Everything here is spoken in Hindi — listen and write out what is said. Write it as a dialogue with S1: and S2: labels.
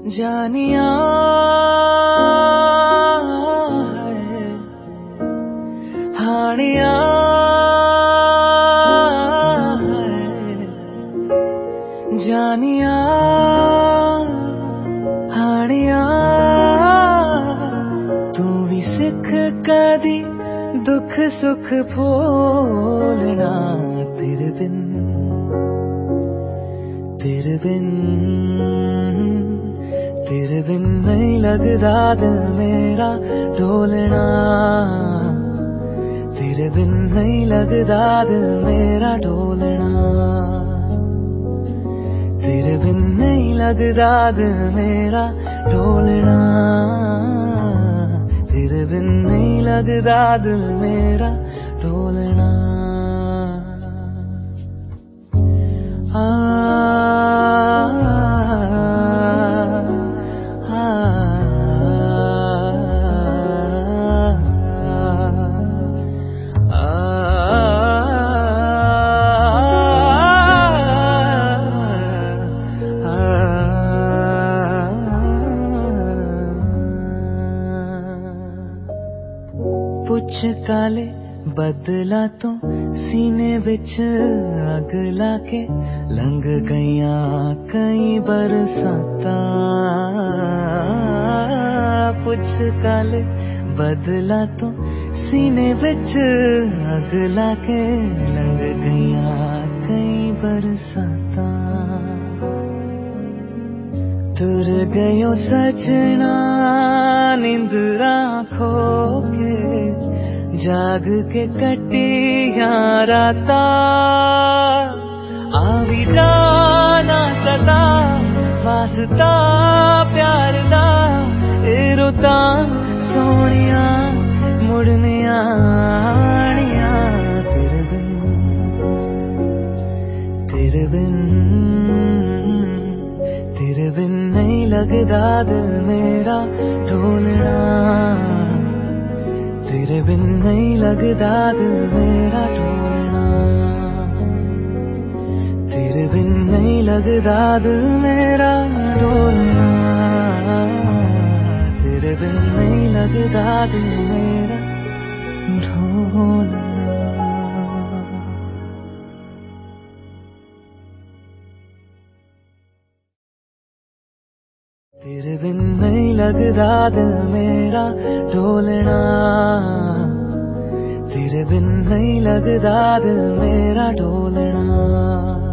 S1: जानिया हानिया जानिया हानिया। तू भी सिख कदी दुख सुख भोलना। तेरे बिन नहीं लगदा दिल मेरा ढोलना। तेरे बिन नहीं लगदा दिल मेरा ढोलना। तेरे बिन नहीं लगदा दिल मेरा ढोलना। तेरे बिन नहीं लगदा दिल मेरा ਪੁੱਛ ਕਾਲੇ ਬਦਲਾ ਤੋਂ ਸੀਨੇ ਵਿੱਚ ਅਗ ਲਾ ਕੇ ਲੰਘ ਗਈਆਂ ਕਈ ਬਰਸਾਤਾਂ ਪੁੱਛ ਕਾਲੇ ਬਦਲਾ ਤੋਂ ਸੀਨੇ ਵਿੱਚ ਅਗ ਲਾ ਕੇ ਲੰਘ ਗਈਆਂ ਕਈ ਬਰਸਾਤਾਂ तुर गयो सजना जाग के कटी राता आवी जाना सदा, वास्ता प्यार दा। रुता सोनिया मुड़ने आनिया, तेरे बिन। तेरे बिन तेरे बिन नहीं लगदा दिल मेरा ढोलना तेरे बिन नहीं लगदा दिल मेरा ढोलना तेरे बिन नहीं लगदा दिल मेरा डोलना। तेरे बिन नहीं लगदा दिल मेरा ढोलना। तेरे बिन नहीं लगदा दिल मेरा ढोलना। तेरे बिन नहीं लगदा दिल मेरा ढोलना।